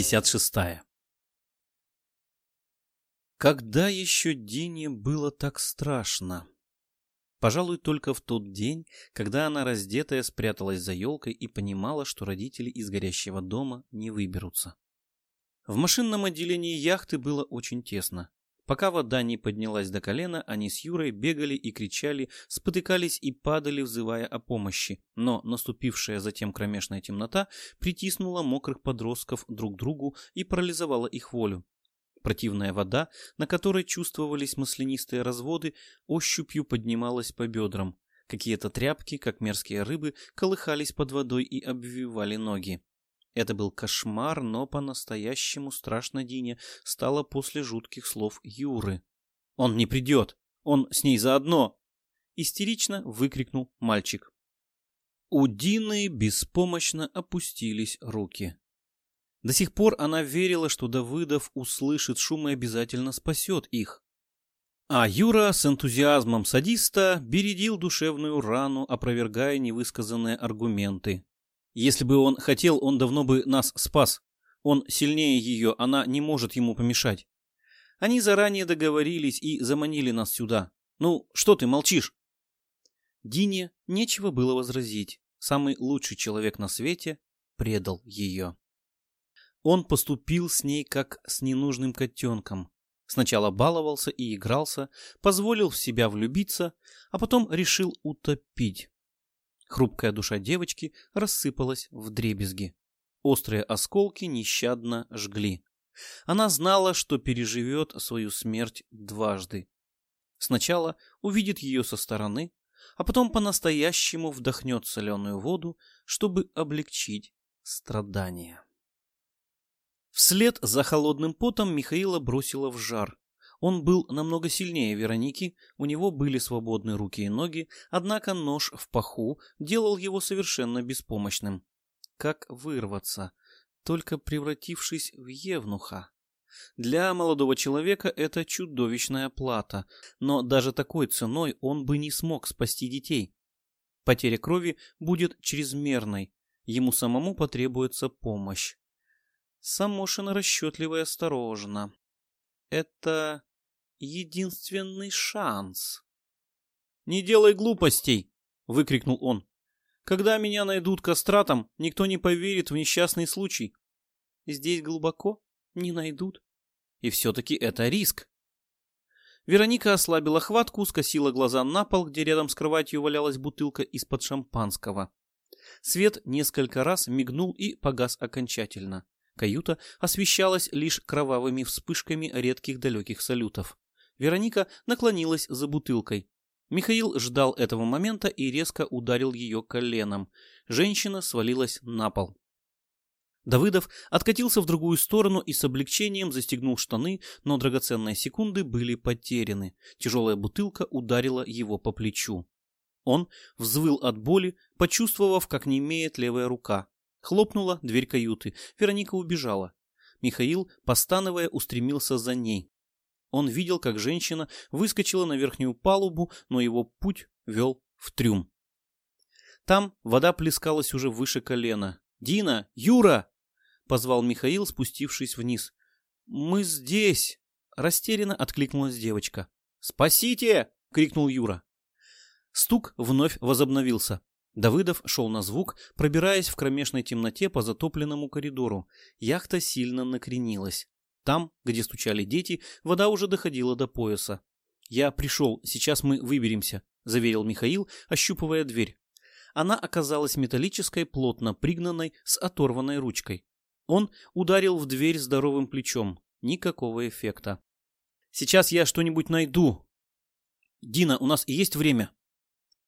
Глава 56 Когда еще Дине было так страшно? Пожалуй, только в тот день, когда она раздетая спряталась за елкой и понимала, что родители из горящего дома не выберутся. В машинном отделении яхты было очень тесно. Пока вода не поднялась до колена, они с Юрой бегали и кричали, спотыкались и падали, взывая о помощи. Но наступившая затем кромешная темнота притиснула мокрых подростков друг к другу и парализовала их волю. Противная вода, на которой чувствовались маслянистые разводы, ощупью поднималась по бедрам. Какие-то тряпки, как мерзкие рыбы, колыхались под водой и обвивали ноги. Это был кошмар, но по-настоящему страшно Дине стало после жутких слов Юры. «Он не придет! Он с ней заодно!» Истерично выкрикнул мальчик. У Дины беспомощно опустились руки. До сих пор она верила, что Давыдов услышит шум и обязательно спасет их. А Юра с энтузиазмом садиста бередил душевную рану, опровергая невысказанные аргументы. Если бы он хотел, он давно бы нас спас. Он сильнее ее, она не может ему помешать. Они заранее договорились и заманили нас сюда. Ну, что ты молчишь? Дине нечего было возразить. Самый лучший человек на свете предал ее. Он поступил с ней как с ненужным котенком. Сначала баловался и игрался, позволил в себя влюбиться, а потом решил утопить. Хрупкая душа девочки рассыпалась в дребезги. Острые осколки нещадно жгли. Она знала, что переживет свою смерть дважды. Сначала увидит ее со стороны, а потом по-настоящему вдохнет соленую воду, чтобы облегчить страдания. Вслед за холодным потом Михаила бросила в жар. Он был намного сильнее Вероники, у него были свободны руки и ноги, однако нож в паху делал его совершенно беспомощным. Как вырваться, только превратившись в евнуха? Для молодого человека это чудовищная плата, но даже такой ценой он бы не смог спасти детей. Потеря крови будет чрезмерной, ему самому потребуется помощь. Самошин расчетливо и осторожно. Это единственный шанс. «Не делай глупостей!» — выкрикнул он. «Когда меня найдут кастратом, никто не поверит в несчастный случай. Здесь глубоко не найдут. И все-таки это риск». Вероника ослабила хватку, скосила глаза на пол, где рядом с кроватью валялась бутылка из-под шампанского. Свет несколько раз мигнул и погас окончательно. Каюта освещалась лишь кровавыми вспышками редких далеких салютов. Вероника наклонилась за бутылкой. Михаил ждал этого момента и резко ударил ее коленом. Женщина свалилась на пол. Давыдов откатился в другую сторону и с облегчением застегнул штаны, но драгоценные секунды были потеряны. Тяжелая бутылка ударила его по плечу. Он взвыл от боли, почувствовав, как немеет левая рука. Хлопнула дверь каюты. Вероника убежала. Михаил, постановая, устремился за ней. Он видел, как женщина выскочила на верхнюю палубу, но его путь вел в трюм. Там вода плескалась уже выше колена. «Дина! Юра!» — позвал Михаил, спустившись вниз. «Мы здесь!» — растерянно откликнулась девочка. «Спасите!» — крикнул Юра. Стук вновь возобновился. Давыдов шел на звук, пробираясь в кромешной темноте по затопленному коридору. Яхта сильно накренилась. Там, где стучали дети, вода уже доходила до пояса. «Я пришел, сейчас мы выберемся», — заверил Михаил, ощупывая дверь. Она оказалась металлической, плотно пригнанной, с оторванной ручкой. Он ударил в дверь здоровым плечом. Никакого эффекта. «Сейчас я что-нибудь найду». «Дина, у нас есть время?»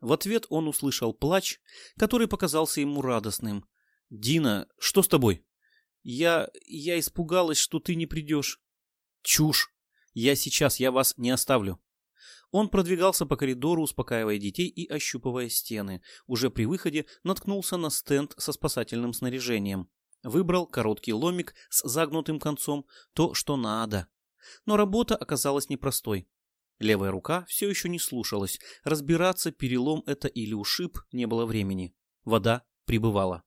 В ответ он услышал плач, который показался ему радостным. «Дина, что с тобой?» «Я... я испугалась, что ты не придешь». «Чушь! Я сейчас, я вас не оставлю». Он продвигался по коридору, успокаивая детей и ощупывая стены. Уже при выходе наткнулся на стенд со спасательным снаряжением. Выбрал короткий ломик с загнутым концом, то, что надо. Но работа оказалась непростой. Левая рука все еще не слушалась. Разбираться, перелом это или ушиб, не было времени. Вода прибывала.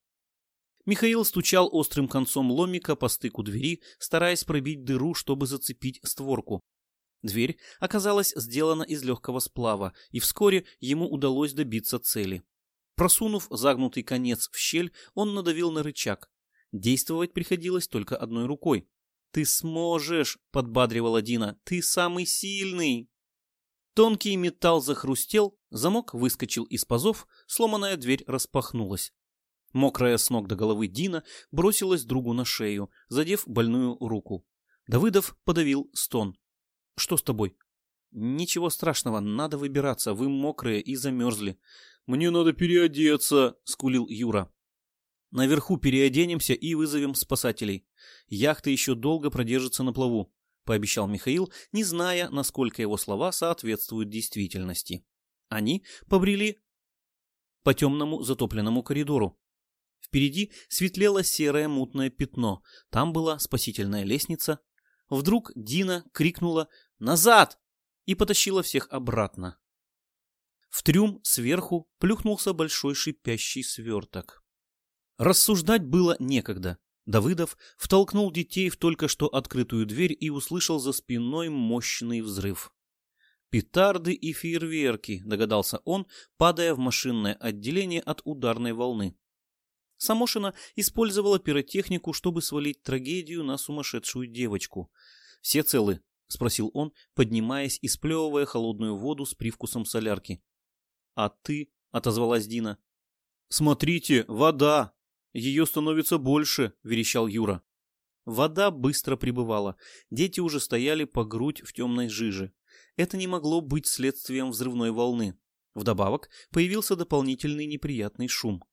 Михаил стучал острым концом ломика по стыку двери, стараясь пробить дыру, чтобы зацепить створку. Дверь оказалась сделана из легкого сплава, и вскоре ему удалось добиться цели. Просунув загнутый конец в щель, он надавил на рычаг. Действовать приходилось только одной рукой. «Ты сможешь!» — подбадривала Дина. «Ты самый сильный!» Тонкий металл захрустел, замок выскочил из пазов, сломанная дверь распахнулась. Мокрая с ног до головы Дина бросилась другу на шею, задев больную руку. Давыдов подавил стон. «Что с тобой?» «Ничего страшного, надо выбираться, вы мокрые и замерзли». «Мне надо переодеться», — скулил Юра. «Наверху переоденемся и вызовем спасателей. Яхта еще долго продержится на плаву», — пообещал Михаил, не зная, насколько его слова соответствуют действительности. Они побрели по темному затопленному коридору. Впереди светлело серое мутное пятно. Там была спасительная лестница. Вдруг Дина крикнула «Назад!» и потащила всех обратно. В трюм сверху плюхнулся большой шипящий сверток. Рассуждать было некогда. Давыдов втолкнул детей в только что открытую дверь и услышал за спиной мощный взрыв. «Петарды и фейерверки», — догадался он, падая в машинное отделение от ударной волны. Самошина использовала пиротехнику, чтобы свалить трагедию на сумасшедшую девочку. «Все целы?» — спросил он, поднимаясь и сплевывая холодную воду с привкусом солярки. «А ты?» — отозвалась Дина. «Смотрите, вода! Ее становится больше!» — верещал Юра. Вода быстро прибывала. Дети уже стояли по грудь в темной жиже. Это не могло быть следствием взрывной волны. Вдобавок появился дополнительный неприятный шум.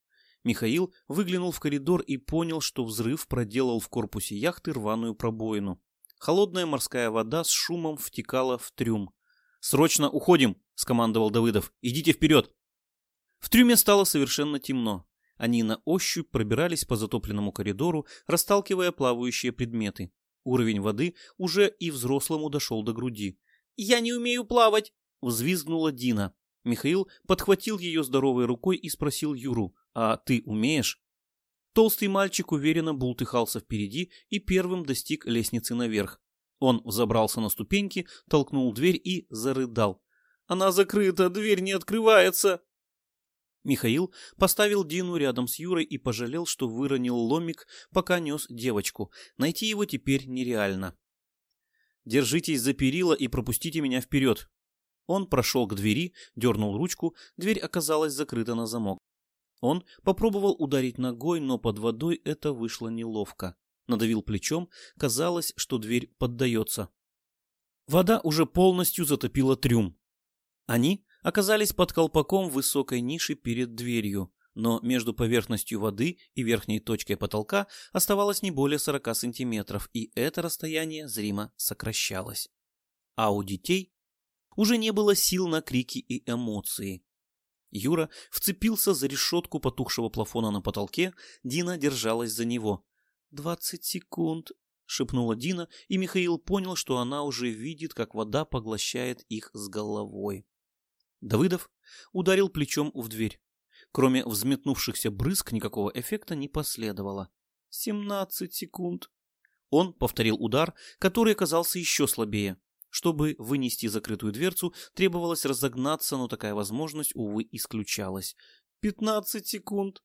Михаил выглянул в коридор и понял, что взрыв проделал в корпусе яхты рваную пробоину. Холодная морская вода с шумом втекала в трюм. «Срочно уходим!» — скомандовал Давыдов. «Идите вперед!» В трюме стало совершенно темно. Они на ощупь пробирались по затопленному коридору, расталкивая плавающие предметы. Уровень воды уже и взрослому дошел до груди. «Я не умею плавать!» — взвизгнула Дина. Михаил подхватил ее здоровой рукой и спросил Юру, «А ты умеешь?» Толстый мальчик уверенно бултыхался впереди и первым достиг лестницы наверх. Он взобрался на ступеньки, толкнул дверь и зарыдал. «Она закрыта, дверь не открывается!» Михаил поставил Дину рядом с Юрой и пожалел, что выронил ломик, пока нес девочку. Найти его теперь нереально. «Держитесь за перила и пропустите меня вперед», он прошел к двери, дернул ручку, дверь оказалась закрыта на замок. Он попробовал ударить ногой, но под водой это вышло неловко. Надавил плечом, казалось, что дверь поддается. Вода уже полностью затопила трюм. Они оказались под колпаком высокой ниши перед дверью, но между поверхностью воды и верхней точкой потолка оставалось не более 40 сантиметров, и это расстояние зримо сокращалось. А у детей уже не было сил на крики и эмоции. Юра вцепился за решетку потухшего плафона на потолке, Дина держалась за него. «Двадцать секунд», — шепнула Дина, и Михаил понял, что она уже видит, как вода поглощает их с головой. Давыдов ударил плечом в дверь. Кроме взметнувшихся брызг никакого эффекта не последовало. «Семнадцать секунд». Он повторил удар, который оказался еще слабее. Чтобы вынести закрытую дверцу, требовалось разогнаться, но такая возможность, увы, исключалась. «Пятнадцать секунд!»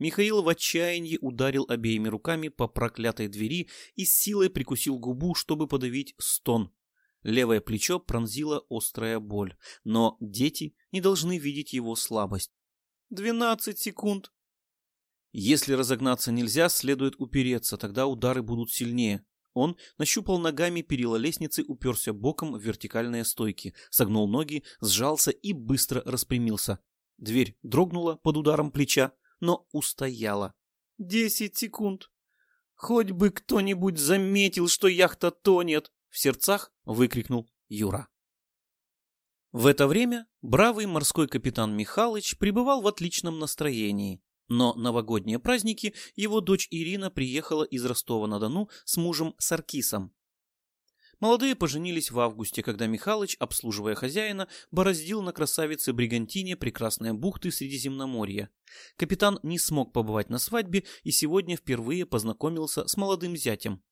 Михаил в отчаянии ударил обеими руками по проклятой двери и с силой прикусил губу, чтобы подавить стон. Левое плечо пронзила острая боль, но дети не должны видеть его слабость. «Двенадцать секунд!» Если разогнаться нельзя, следует упереться, тогда удары будут сильнее. Он нащупал ногами перила лестницы, уперся боком в вертикальные стойки, согнул ноги, сжался и быстро распрямился. Дверь дрогнула под ударом плеча, но устояла. «Десять секунд! Хоть бы кто-нибудь заметил, что яхта тонет!» В сердцах выкрикнул Юра. В это время бравый морской капитан Михалыч пребывал в отличном настроении. Но новогодние праздники его дочь Ирина приехала из Ростова-на-Дону с мужем Саркисом. Молодые поженились в августе, когда Михалыч, обслуживая хозяина, бороздил на красавице Бригантине прекрасные бухты Средиземноморья. Капитан не смог побывать на свадьбе и сегодня впервые познакомился с молодым зятем.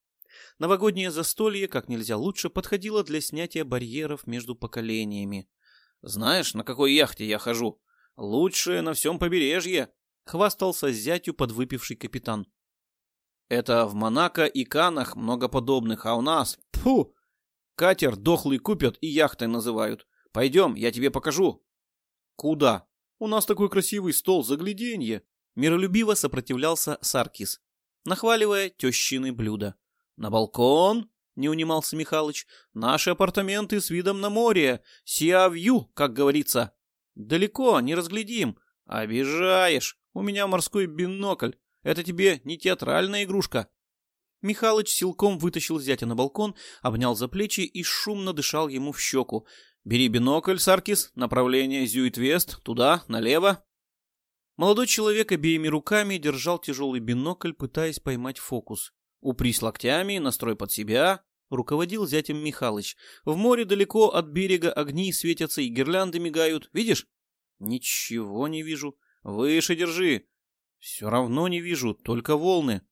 Новогоднее застолье как нельзя лучше подходило для снятия барьеров между поколениями. «Знаешь, на какой яхте я хожу? Лучшее на всем побережье!» — хвастался зятю подвыпивший капитан. «Это в Монако и Канах много подобных, а у нас... Фу! Катер дохлый купят и яхтой называют. Пойдем, я тебе покажу». «Куда? У нас такой красивый стол, загляденье!» Миролюбиво сопротивлялся Саркис, нахваливая тещины блюда. «На балкон?» — не унимался Михалыч. «Наши апартаменты с видом на море. Сиавью, как говорится». «Далеко, не разглядим». «Обижаешь. У меня морской бинокль. Это тебе не театральная игрушка». Михалыч силком вытащил зятя на балкон, обнял за плечи и шумно дышал ему в щеку. «Бери бинокль, Саркис, направление Зюит-Вест, туда, налево». Молодой человек обеими руками держал тяжелый бинокль, пытаясь поймать фокус. «Упрись локтями, настрой под себя», — руководил зятем Михалыч. «В море далеко от берега огни светятся и гирлянды мигают. Видишь?» «Ничего не вижу. Выше держи». «Все равно не вижу, только волны».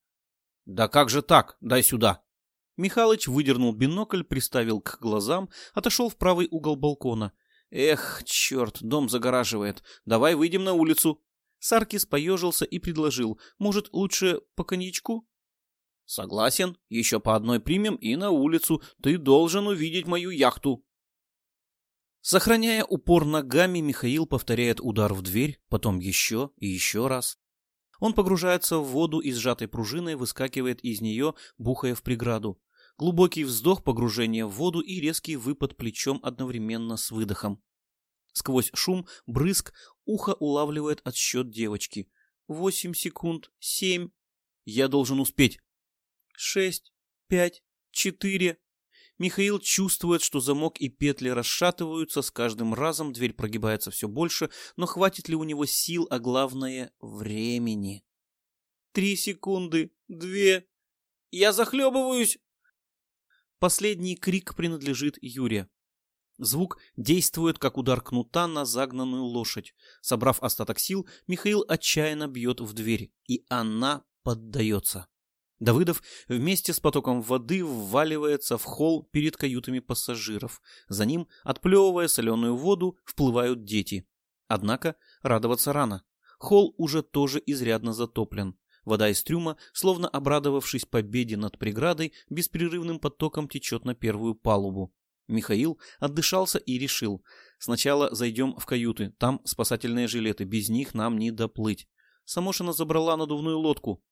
«Да как же так? Дай сюда!» Михалыч выдернул бинокль, приставил к глазам, отошел в правый угол балкона. «Эх, черт, дом загораживает. Давай выйдем на улицу». Саркис поежился и предложил. «Может, лучше по коньячку?» «Согласен. Еще по одной примем и на улицу. Ты должен увидеть мою яхту». Сохраняя упор ногами, Михаил повторяет удар в дверь, потом еще и еще раз. Он погружается в воду и сжатой пружиной выскакивает из нее, бухая в преграду. Глубокий вздох погружения в воду и резкий выпад плечом одновременно с выдохом. Сквозь шум, брызг, ухо улавливает отсчет девочки. Восемь секунд, семь. Я должен успеть. Шесть, пять, четыре. Михаил чувствует, что замок и петли расшатываются, с каждым разом дверь прогибается все больше, но хватит ли у него сил, а главное — времени? Три секунды, две. Я захлебываюсь! Последний крик принадлежит Юре. Звук действует, как удар кнута на загнанную лошадь. Собрав остаток сил, Михаил отчаянно бьет в дверь, и она поддается. Давыдов вместе с потоком воды вваливается в холл перед каютами пассажиров. За ним, отплевывая соленую воду, вплывают дети. Однако радоваться рано. Холл уже тоже изрядно затоплен. Вода из трюма, словно обрадовавшись победе над преградой, беспрерывным потоком течет на первую палубу. Михаил отдышался и решил. Сначала зайдем в каюты, там спасательные жилеты, без них нам не доплыть. Самошина забрала надувную лодку.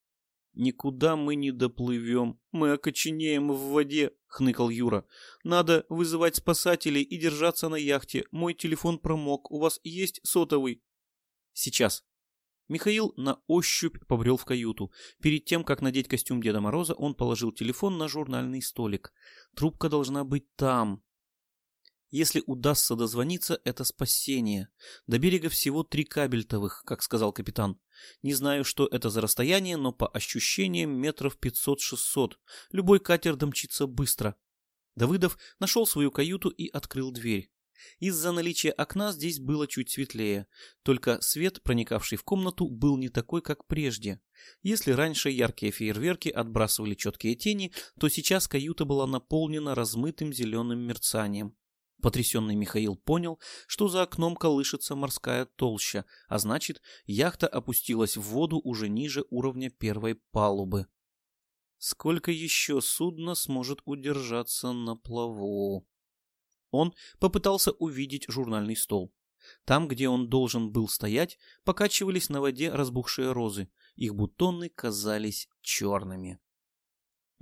«Никуда мы не доплывем, мы окоченеем в воде», — хныкал Юра. «Надо вызывать спасателей и держаться на яхте. Мой телефон промок, у вас есть сотовый?» «Сейчас». Михаил на ощупь побрел в каюту. Перед тем, как надеть костюм Деда Мороза, он положил телефон на журнальный столик. Трубка должна быть там. Если удастся дозвониться, это спасение. До берега всего три кабельтовых, как сказал капитан. Не знаю, что это за расстояние, но по ощущениям метров 500-600. Любой катер домчится быстро. Давыдов нашел свою каюту и открыл дверь. Из-за наличия окна здесь было чуть светлее, только свет, проникавший в комнату, был не такой, как прежде. Если раньше яркие фейерверки отбрасывали четкие тени, то сейчас каюта была наполнена размытым зеленым мерцанием. Потрясенный Михаил понял, что за окном колышется морская толща, а значит, яхта опустилась в воду уже ниже уровня первой палубы. Сколько еще судно сможет удержаться на плаву? Он попытался увидеть журнальный стол. Там, где он должен был стоять, покачивались на воде разбухшие розы. Их бутоны казались черными.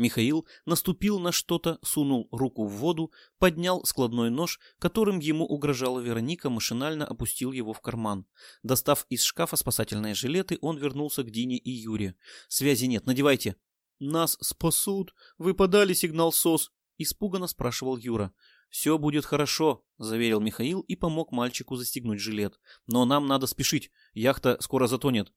Михаил наступил на что-то, сунул руку в воду, поднял складной нож, которым ему угрожала Вероника, машинально опустил его в карман. Достав из шкафа спасательные жилеты, он вернулся к Дине и Юре. «Связи нет, надевайте». «Нас спасут! Вы подали сигнал СОС!» — испуганно спрашивал Юра. «Все будет хорошо», — заверил Михаил и помог мальчику застегнуть жилет. «Но нам надо спешить. Яхта скоро затонет».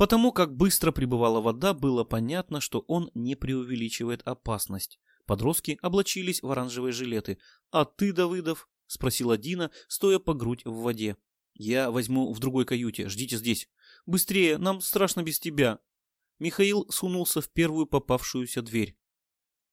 Потому как быстро прибывала вода, было понятно, что он не преувеличивает опасность. Подростки облачились в оранжевые жилеты. «А ты, Давыдов?» — спросила Дина, стоя по грудь в воде. «Я возьму в другой каюте. Ждите здесь. Быстрее, нам страшно без тебя». Михаил сунулся в первую попавшуюся дверь.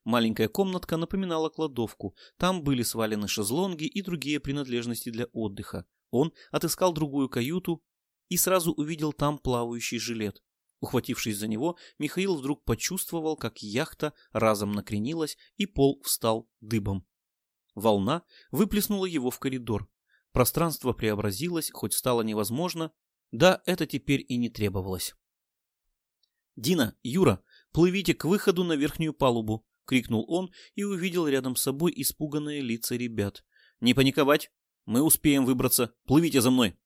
Маленькая комнатка напоминала кладовку. Там были свалены шезлонги и другие принадлежности для отдыха. Он отыскал другую каюту и сразу увидел там плавающий жилет. Ухватившись за него, Михаил вдруг почувствовал, как яхта разом накренилась и пол встал дыбом. Волна выплеснула его в коридор. Пространство преобразилось, хоть стало невозможно. Да, это теперь и не требовалось. «Дина, Юра, плывите к выходу на верхнюю палубу!» — крикнул он и увидел рядом с собой испуганные лица ребят. «Не паниковать! Мы успеем выбраться! Плывите за мной!»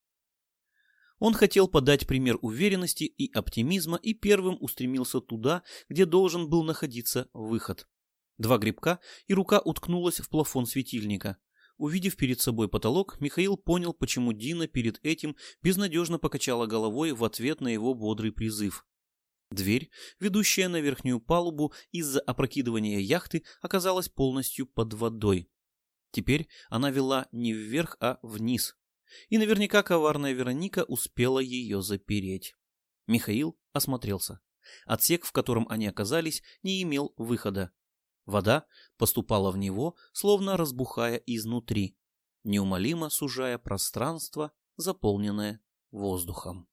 Он хотел подать пример уверенности и оптимизма и первым устремился туда, где должен был находиться выход. Два грибка, и рука уткнулась в плафон светильника. Увидев перед собой потолок, Михаил понял, почему Дина перед этим безнадежно покачала головой в ответ на его бодрый призыв. Дверь, ведущая на верхнюю палубу из-за опрокидывания яхты, оказалась полностью под водой. Теперь она вела не вверх, а вниз, и наверняка коварная Вероника успела ее запереть. Михаил осмотрелся. Отсек, в котором они оказались, не имел выхода. Вода поступала в него, словно разбухая изнутри, неумолимо сужая пространство, заполненное воздухом.